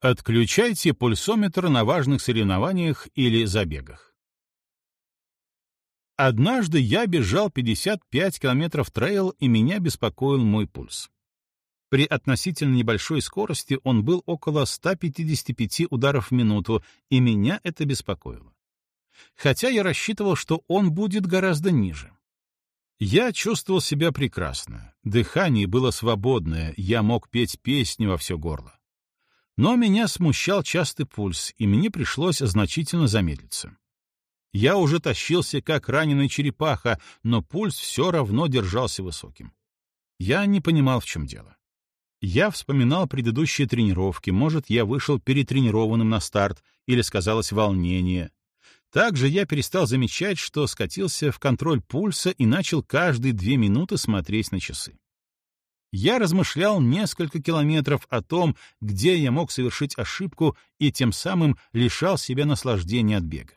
Отключайте пульсометр на важных соревнованиях или забегах. Однажды я бежал 55 километров трейл, и меня беспокоил мой пульс. При относительно небольшой скорости он был около 155 ударов в минуту, и меня это беспокоило. Хотя я рассчитывал, что он будет гораздо ниже. Я чувствовал себя прекрасно, дыхание было свободное, я мог петь песни во все горло. Но меня смущал частый пульс, и мне пришлось значительно замедлиться. Я уже тащился, как раненый черепаха, но пульс все равно держался высоким. Я не понимал, в чем дело. Я вспоминал предыдущие тренировки, может, я вышел перетренированным на старт, или сказалось волнение. Также я перестал замечать, что скатился в контроль пульса и начал каждые две минуты смотреть на часы. Я размышлял несколько километров о том, где я мог совершить ошибку и тем самым лишал себя наслаждения от бега.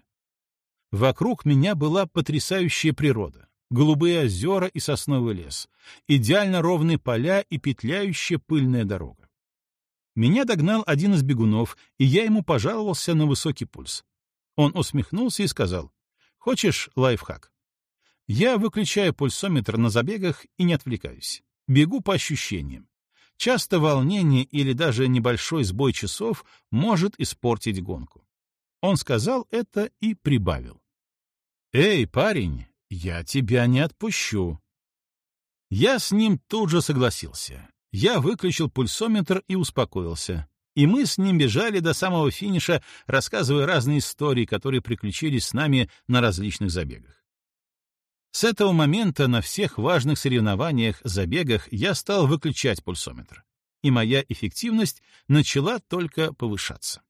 Вокруг меня была потрясающая природа. Голубые озера и сосновый лес, идеально ровные поля и петляющая пыльная дорога. Меня догнал один из бегунов, и я ему пожаловался на высокий пульс. Он усмехнулся и сказал, «Хочешь лайфхак?» Я выключаю пульсометр на забегах и не отвлекаюсь. Бегу по ощущениям. Часто волнение или даже небольшой сбой часов может испортить гонку. Он сказал это и прибавил. «Эй, парень, я тебя не отпущу». Я с ним тут же согласился. Я выключил пульсометр и успокоился. И мы с ним бежали до самого финиша, рассказывая разные истории, которые приключились с нами на различных забегах. С этого момента на всех важных соревнованиях, забегах я стал выключать пульсометр, и моя эффективность начала только повышаться.